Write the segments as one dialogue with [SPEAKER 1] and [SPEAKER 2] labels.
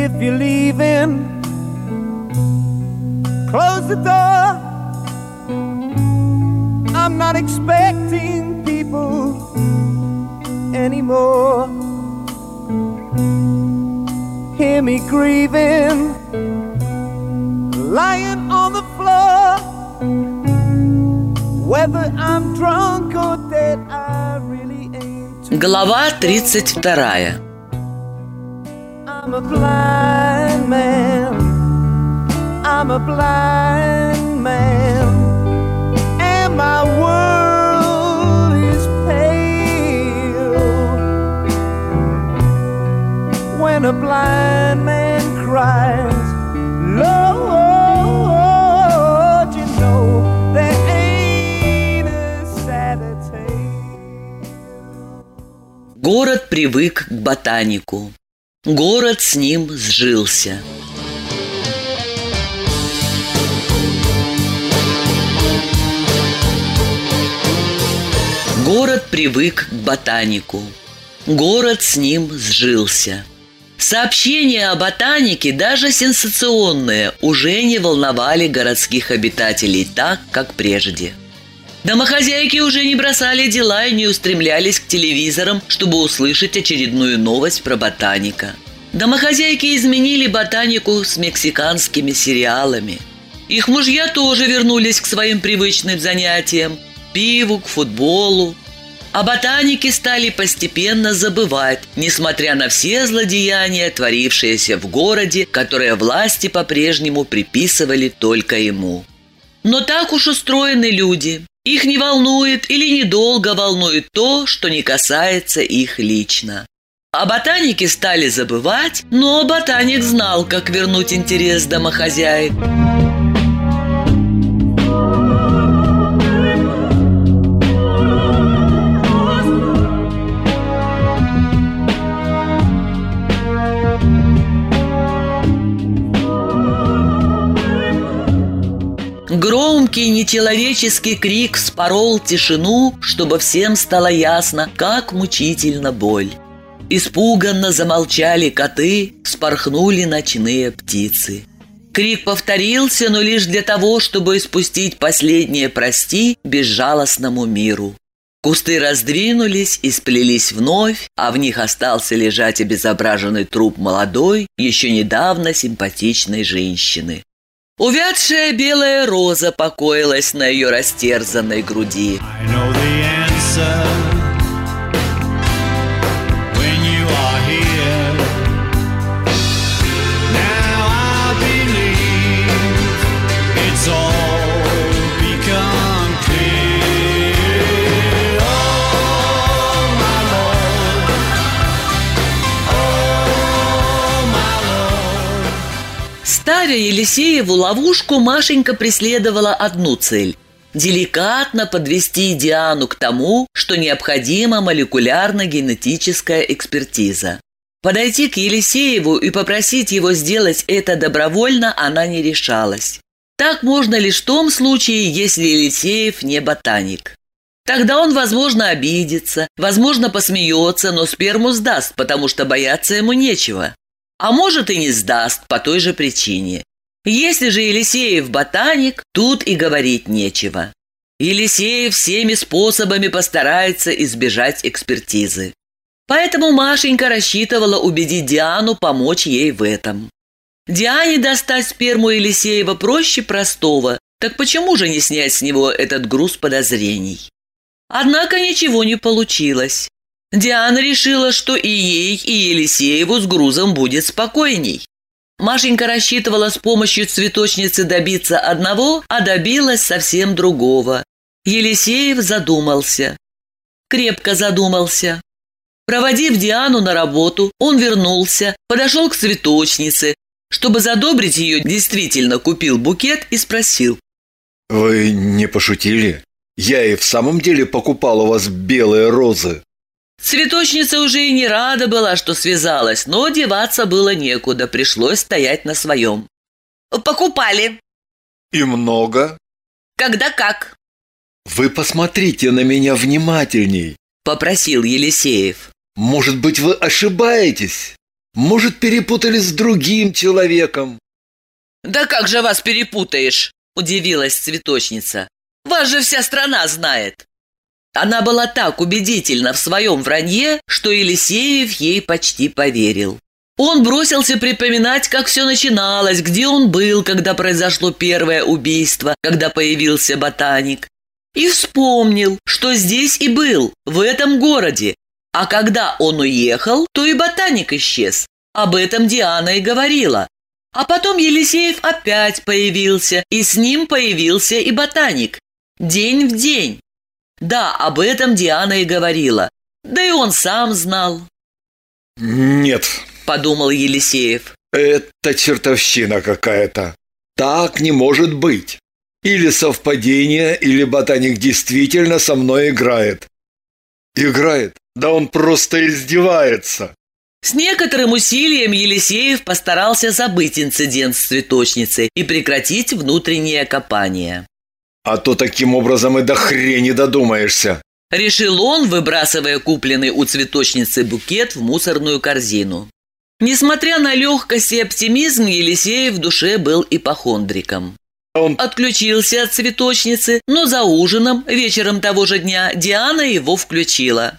[SPEAKER 1] if you're leaving, close the door. I'm not expecting people anymore. Hear me grieving, lying on the floor. Whether I'm drunk or dead, I really ain't. too
[SPEAKER 2] Глава 32
[SPEAKER 1] I'm a blind man. I'm a blind man. And my world is pale. When a blind man cries, Lord, you know there ain't a sadder tale.
[SPEAKER 2] Город привык к ботанику. Город с ним сжился. Город привык к ботанику. Город с ним сжился. Сообщения о ботанике, даже сенсационные, уже не волновали городских обитателей так, как прежде. Домохозяйки уже не бросали дела и не устремлялись к телевизорам, чтобы услышать очередную новость про ботаника. Домохозяйки изменили ботанику с мексиканскими сериалами. Их мужья тоже вернулись к своим привычным занятиям – пиву, к футболу. А ботаники стали постепенно забывать, несмотря на все злодеяния, творившиеся в городе, которые власти по-прежнему приписывали только ему. Но так уж устроены люди. Их не волнует или недолго волнует то, что не касается их лично. А ботаники стали забывать, но ботаник знал, как вернуть интерес домохозяек. Громкий нечеловеческий крик спорол тишину, чтобы всем стало ясно, как мучительно боль. Испуганно замолчали коты, спорхнули ночные птицы. Крик повторился, но лишь для того, чтобы испустить последнее «прости» безжалостному миру. Кусты раздвинулись и сплелись вновь, а в них остался лежать обезображенный труп молодой, еще недавно симпатичной женщины. Увядшая белая роза покоилась на ее растерзанной груди.
[SPEAKER 3] I know the answer
[SPEAKER 2] Ставя Елисееву ловушку, Машенька преследовала одну цель – деликатно подвести Диану к тому, что необходима молекулярно-генетическая экспертиза. Подойти к Елисееву и попросить его сделать это добровольно она не решалась. Так можно лишь в том случае, если Елисеев не ботаник. Тогда он, возможно, обидится, возможно, посмеется, но сперму сдаст, потому что бояться ему нечего. А может и не сдаст по той же причине. Если же Елисеев ботаник, тут и говорить нечего. Елисеев всеми способами постарается избежать экспертизы. Поэтому Машенька рассчитывала убедить Диану помочь ей в этом. Диане достать сперму Елисеева проще простого, так почему же не снять с него этот груз подозрений? Однако ничего не получилось. Диана решила, что и ей, и Елисееву с грузом будет спокойней. Машенька рассчитывала с помощью цветочницы добиться одного, а добилась совсем другого. Елисеев задумался. Крепко задумался. Проводив Диану на работу, он вернулся, подошел к цветочнице. Чтобы задобрить ее, действительно купил букет и спросил.
[SPEAKER 4] Вы не пошутили? Я и в самом деле покупал у вас белые розы.
[SPEAKER 2] Цветочница уже и не рада была, что связалась, но деваться было некуда, пришлось стоять на своем. «Покупали.
[SPEAKER 4] И много?
[SPEAKER 2] Когда как?»
[SPEAKER 4] Вы посмотрите на меня внимательней.
[SPEAKER 2] – попросил Елисеев.
[SPEAKER 4] Может быть, вы ошибаетесь? Может, перепутали с другим человеком.
[SPEAKER 2] «Да как же вас перепутаешь?» – удивилась цветочница. «Вас же вся страна знает». Она была так убедительна в своем вранье, что Елисеев ей почти поверил. Он бросился припоминать, как все начиналось, где он был, когда произошло первое убийство, когда появился ботаник. И вспомнил, что здесь и был, в этом городе. А когда он уехал, то и ботаник исчез. Об этом Диана и говорила. А потом Елисеев опять появился, и с ним появился и ботаник. День в день. Да, об этом Диана и говорила. Да и он сам знал,
[SPEAKER 4] Нет,
[SPEAKER 2] подумал Елисеев.
[SPEAKER 4] это чертовщина какая-то. Так не может быть. Или совпадение, или ботаник действительно со мной играет. Играет? Да он просто издевается.
[SPEAKER 2] С некоторым усилием Елисеев постарался забыть инцидент с цветочницей и прекратить внутреннее копание.
[SPEAKER 4] А то таким образом и до хрени додумаешься.
[SPEAKER 2] Решил он, выбрасывая купленный у цветочницы букет в мусорную корзину. Несмотря на легкость и оптимизм, Елисеев в душе был ипохондриком.
[SPEAKER 4] Он
[SPEAKER 2] Отключился от цветочницы, но за ужином, вечером того же дня, Диана его включила.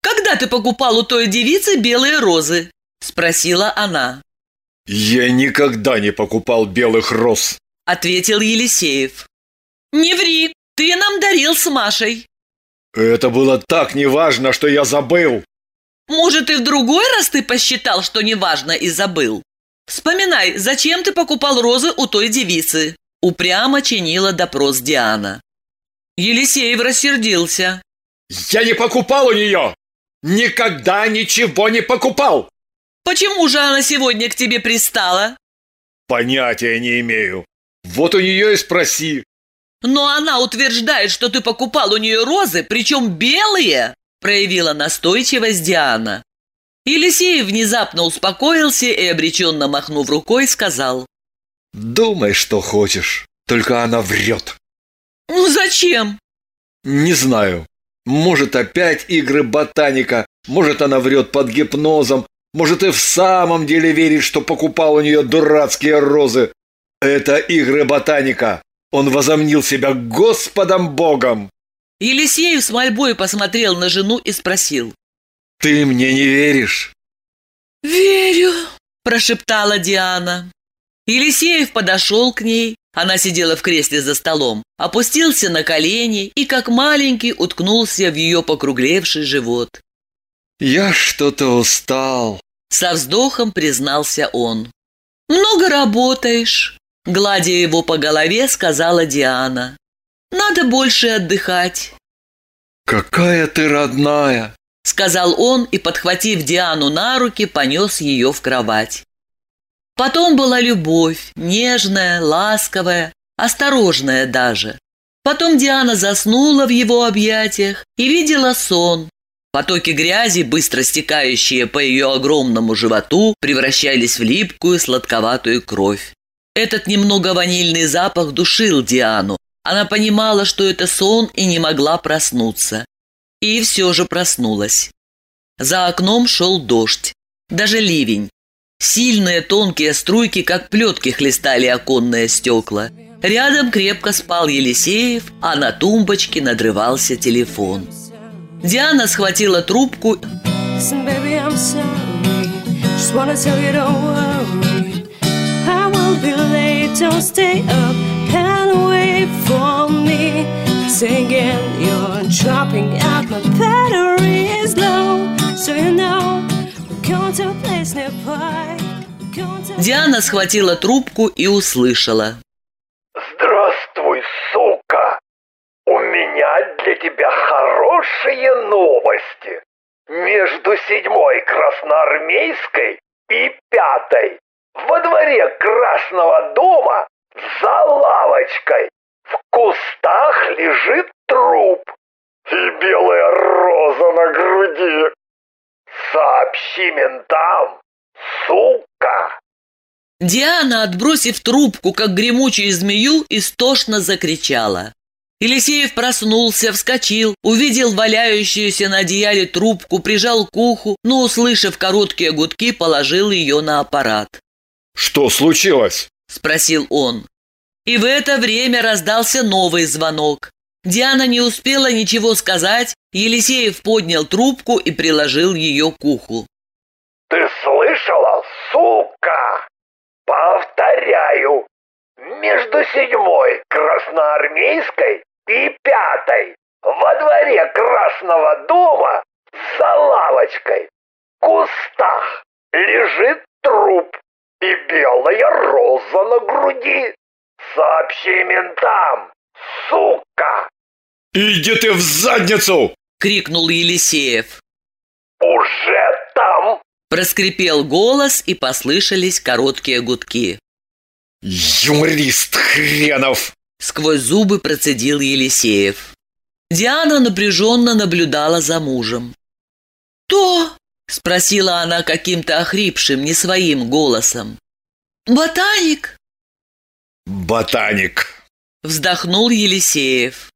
[SPEAKER 2] «Когда ты покупал у той девицы белые розы?» – спросила она.
[SPEAKER 4] Я никогда не покупал белых роз.
[SPEAKER 2] – ответил Елисеев. «Не ври, ты нам дарил с Машей.
[SPEAKER 4] Это было так неважно, что я забыл.
[SPEAKER 2] Может, и в другой раз ты посчитал, что неважно и забыл? Вспоминай, зачем ты покупал розы у той девицы?» Упрямо чинила допрос Диана. Елисеев рассердился.
[SPEAKER 4] Я не покупал у нее. Никогда ничего не покупал.
[SPEAKER 2] «Почему же она сегодня к тебе пристала?»
[SPEAKER 4] Понятия не имею. Вот у нее и спроси.
[SPEAKER 2] «Но она утверждает, что ты покупал у нее розы, причем белые!» проявила настойчивость Диана. Елисеев внезапно успокоился и, обреченно махнув рукой, сказал.
[SPEAKER 4] Думай, что хочешь. Только она врет.
[SPEAKER 2] «Ну зачем?»
[SPEAKER 4] Не знаю. Может, опять игры ботаника. Может, она врет под гипнозом. Может, и в самом деле верит, что покупал у нее дурацкие розы. Это игры ботаника. Он возомнил себя Господом Богом.
[SPEAKER 2] Елисеев с мольбой посмотрел на жену и спросил.
[SPEAKER 4] Ты мне не веришь?
[SPEAKER 2] «Верю», – прошептала Диана. Елисеев подошел к ней. Она сидела в кресле за столом, опустился на колени и, как маленький, уткнулся в ее покруглевший живот.
[SPEAKER 4] Я что-то устал.
[SPEAKER 2] Со вздохом признался он. «Много работаешь», – гладя его по голове, сказала Диана. «Надо больше отдыхать»,
[SPEAKER 4] Какая ты родная.
[SPEAKER 2] – сказал он и, подхватив Диану на руки, понес ее в кровать. Потом была любовь, нежная, ласковая, осторожная даже. Потом Диана заснула в его объятиях и видела сон. Потоки грязи, быстро стекающие по ее огромному животу, превращались в липкую сладковатую кровь. Этот немного ванильный запах душил Диану. Она понимала, что это сон и не могла проснуться. И все же проснулась. За окном шел дождь, даже ливень. Сильные тонкие струйки, как плетки, хлестали оконные стекла. Рядом крепко спал Елисеев, а на тумбочке надрывался телефон. Диана схватила трубку
[SPEAKER 5] baby, don't stay up and wait for me. Singing, you're dropping out, my battery is low. So you know, we're going to a place nearby.
[SPEAKER 2] Диана схватила трубку и услышала.
[SPEAKER 6] Здравствуй, сука! У меня для тебя хорошие новости. Между седьмой Красноармейской и пятой во дворе Красного дома за лавочкой в кустах лежит труп и белая роза на груди. Сообщи ментам, сука!
[SPEAKER 2] Диана, отбросив трубку, как гремучую змею, истошно закричала. Елисеев проснулся, вскочил, увидел валяющуюся на одеяле трубку, прижал к уху, но, услышав короткие гудки, положил ее на аппарат.
[SPEAKER 4] Что случилось?
[SPEAKER 2] – спросил он. И в это время раздался новый звонок. Диана не успела ничего сказать, Елисеев поднял трубку и приложил ее к уху.
[SPEAKER 6] Ты слышала, сука? Повторяю, между седьмой красноармейской и пятой во дворе Красного дома за лавочкой в кустах лежит труп и белая роза на груди. Сообщи ментам, сука!
[SPEAKER 4] Иди ты в задницу!
[SPEAKER 2] – крикнул Елисеев.
[SPEAKER 6] Уже там!
[SPEAKER 2] Проскрипел голос и послышались короткие гудки.
[SPEAKER 4] Юморист хренов!
[SPEAKER 2] Сквозь зубы процедил Елисеев. Диана напряженно наблюдала за мужем. «То?» – спросила она каким-то охрипшим, не своим голосом. «Ботаник?»
[SPEAKER 4] Ботаник.
[SPEAKER 2] Вздохнул Елисеев.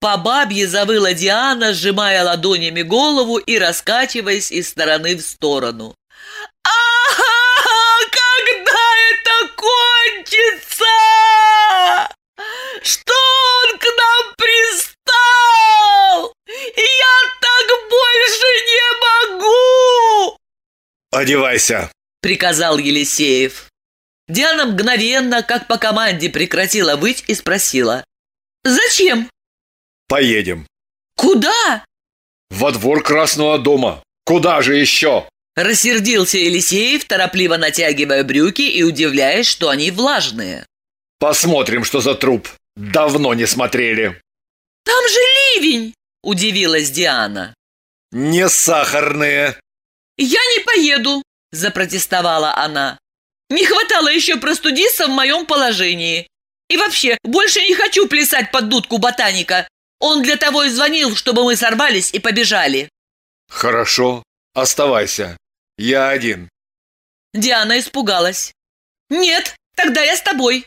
[SPEAKER 2] По бабье завыла Диана, сжимая ладонями голову и раскачиваясь из стороны в сторону. «А, когда это кончится? Что он к нам пристал? Я так больше не могу!»
[SPEAKER 4] Одевайся.
[SPEAKER 2] приказал Елисеев. Диана мгновенно, как по команде, прекратила выть и спросила. «Зачем?
[SPEAKER 4] Поедем.
[SPEAKER 2] Куда?»
[SPEAKER 4] Во двор Красного дома. Куда же еще?
[SPEAKER 2] Рассердился Елисеев, торопливо натягивая брюки и удивляясь, что они влажные.
[SPEAKER 4] Посмотрим, что за труп. Давно не смотрели.
[SPEAKER 2] «Там же ливень!» – удивилась Диана.
[SPEAKER 4] Не сахарные.
[SPEAKER 2] «Я не поеду!» – запротестовала она. «Не хватало еще простудиться в моем положении. И вообще, больше не хочу плясать под дудку ботаника. Он для того и звонил, чтобы мы сорвались и побежали».
[SPEAKER 4] Хорошо. Оставайся. Я один.
[SPEAKER 2] Диана испугалась. «Нет, тогда я с тобой».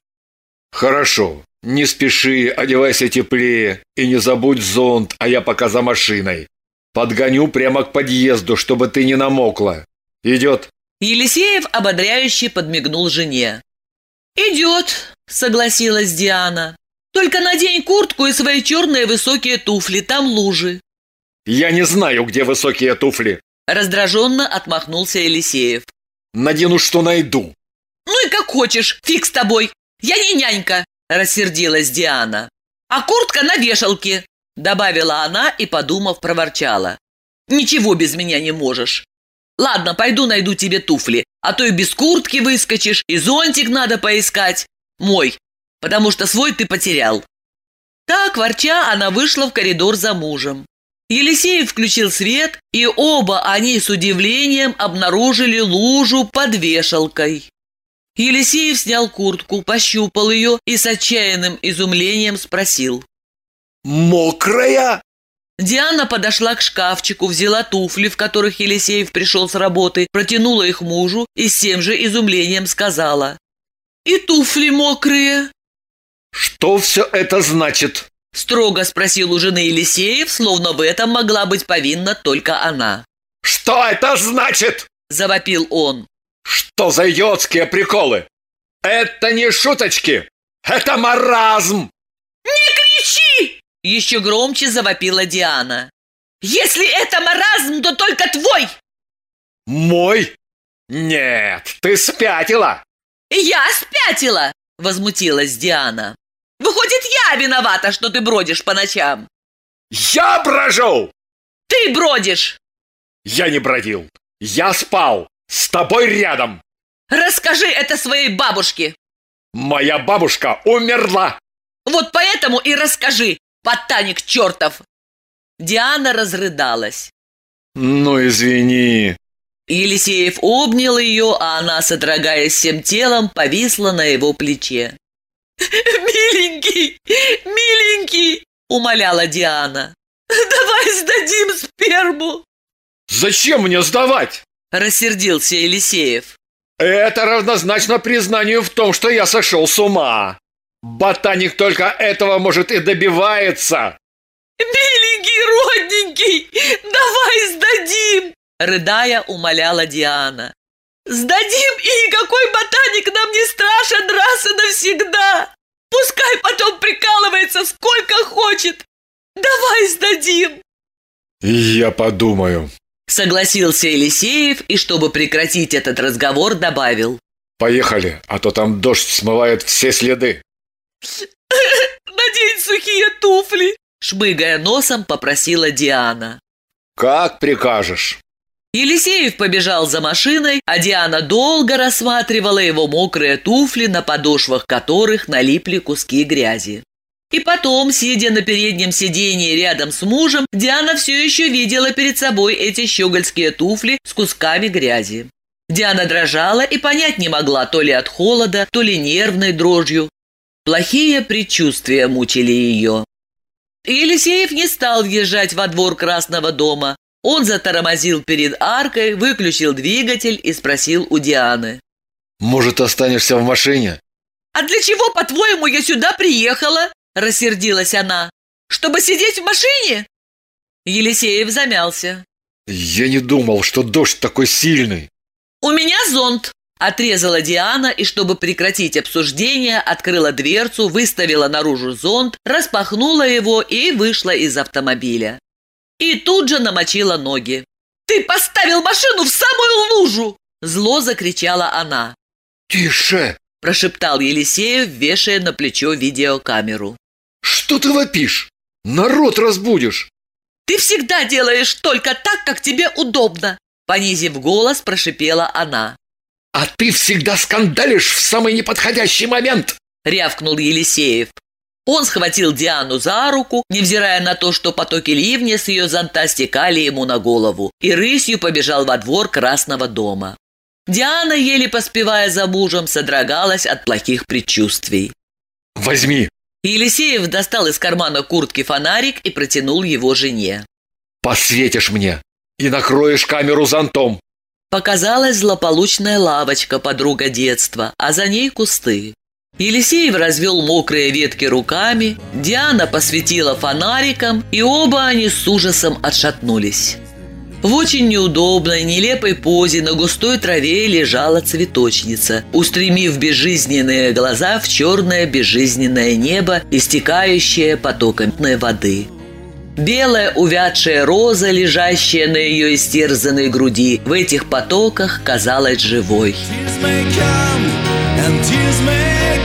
[SPEAKER 4] Хорошо. Не спеши, одевайся теплее. И не забудь зонт, а я пока за машиной. Подгоню прямо к подъезду, чтобы ты не намокла. Идет?
[SPEAKER 2] Елисеев ободряюще подмигнул жене. «Идет», — согласилась Диана. «Только надень куртку и свои черные высокие туфли, там лужи».
[SPEAKER 4] Я не знаю, где высокие туфли.
[SPEAKER 2] Раздраженно отмахнулся Елисеев.
[SPEAKER 4] Надену, что найду.
[SPEAKER 2] «Ну и как хочешь, фиг с тобой. Я не нянька», – рассердилась Диана. «А куртка на вешалке», – добавила она и, подумав, проворчала. «Ничего без меня не можешь. Ладно, пойду найду тебе туфли, а то и без куртки выскочишь, и зонтик надо поискать. Мой, потому что свой ты потерял». Так, ворча, она вышла в коридор за мужем. Елисеев включил свет, и оба они с удивлением обнаружили лужу под вешалкой. Елисеев снял куртку, пощупал ее и с отчаянным изумлением спросил.
[SPEAKER 4] Мокрая?
[SPEAKER 2] Диана подошла к шкафчику, взяла туфли, в которых Елисеев пришел с работы, протянула их мужу и с тем же изумлением сказала. «И туфли мокрые!»
[SPEAKER 4] Что все это значит?
[SPEAKER 2] Строго спросил у жены Елисеев, словно в этом могла быть повинна только она.
[SPEAKER 4] Что это значит?
[SPEAKER 2] Завопил он.
[SPEAKER 4] Что за идиотские приколы? Это не шуточки. Это маразм.
[SPEAKER 2] кричи!» Еще громче завопила Диана. «Если это маразм, то только твой!»
[SPEAKER 4] Мой? Нет, ты спятила.
[SPEAKER 2] «Я спятила!» – возмутилась Диана. «Выходит, я виновата, что ты бродишь по ночам!»
[SPEAKER 4] Я брожу.
[SPEAKER 2] «Ты бродишь!»
[SPEAKER 4] Я не бродил. Я спал. С тобой рядом.
[SPEAKER 2] «Расскажи это своей бабушке!»
[SPEAKER 4] Моя бабушка умерла.
[SPEAKER 2] «Вот поэтому и расскажи, ботаник чертов!» Диана разрыдалась.
[SPEAKER 4] Ну, извини.
[SPEAKER 2] Елисеев обнял ее, а она, содрогаясь всем телом, повисла на его плече. «Миленький, миленький!» – умоляла Диана. «Давай сдадим сперму!»
[SPEAKER 4] Зачем мне сдавать?
[SPEAKER 2] – рассердился Елисеев.
[SPEAKER 4] Это равнозначно признанию в том, что я сошел с ума. Ботаник только этого может и добивается.
[SPEAKER 2] «Миленький, родненький, давай сдадим!» Рыдая, умоляла Диана. «Сдадим, и никакой ботаник нам не страшен раз и навсегда! Пускай потом прикалывается сколько хочет! Давай сдадим!»
[SPEAKER 4] Я подумаю.
[SPEAKER 2] Согласился Елисеев и, чтобы прекратить этот разговор, добавил.
[SPEAKER 4] Поехали, а то там дождь смывает все следы.
[SPEAKER 2] «Надень сухие туфли!» Шмыгая носом, попросила Диана.
[SPEAKER 4] Как прикажешь.
[SPEAKER 2] Елисеев побежал за машиной, а Диана долго рассматривала его мокрые туфли, на подошвах которых налипли куски грязи. И потом, сидя на переднем сидении рядом с мужем, Диана все еще видела перед собой эти щегольские туфли с кусками грязи. Диана дрожала и понять не могла то ли от холода, то ли нервной дрожью. Плохие предчувствия мучили ее. Елисеев не стал въезжать во двор Красного дома. Он затормозил перед аркой, выключил двигатель и спросил у Дианы.
[SPEAKER 4] Может, останешься в машине?
[SPEAKER 2] «А для чего, по-твоему, я сюда приехала?» – рассердилась она. «Чтобы сидеть в машине?» Елисеев замялся.
[SPEAKER 4] Я не думал, что дождь такой сильный.
[SPEAKER 2] «У меня зонт!» – отрезала Диана и, чтобы прекратить обсуждение, открыла дверцу, выставила наружу зонт, распахнула его и вышла из автомобиля. И тут же намочила ноги. «Ты поставил машину в самую лужу!» Зло закричала она.
[SPEAKER 4] Тише!
[SPEAKER 2] Прошептал Елисеев, вешая на плечо видеокамеру.
[SPEAKER 4] Что ты вопишь? Народ разбудишь.
[SPEAKER 2] «Ты всегда делаешь только так, как тебе удобно!» Понизив голос, прошипела она.
[SPEAKER 4] А ты всегда скандалишь в самый неподходящий момент.
[SPEAKER 2] Рявкнул Елисеев. Он схватил Диану за руку, невзирая на то, что потоки ливня с ее зонта стекали ему на голову, и рысью побежал во двор Красного дома. Диана, еле поспевая за мужем, содрогалась от плохих предчувствий.
[SPEAKER 4] Возьми.
[SPEAKER 2] Елисеев достал из кармана куртки фонарик и протянул его жене.
[SPEAKER 4] Посветишь мне и накроешь камеру зонтом.
[SPEAKER 2] Показалась злополучная лавочка подруга детства, а за ней кусты. Елисеев развел мокрые ветки руками, Диана посветила фонариком, и оба они с ужасом отшатнулись. В очень неудобной, нелепой позе на густой траве лежала цветочница, устремив безжизненные глаза в черное безжизненное небо, истекающее потоками воды. Белая увядшая роза, лежащая на ее истерзанной груди, в этих потоках казалась живой.
[SPEAKER 3] Tears may come and tears may.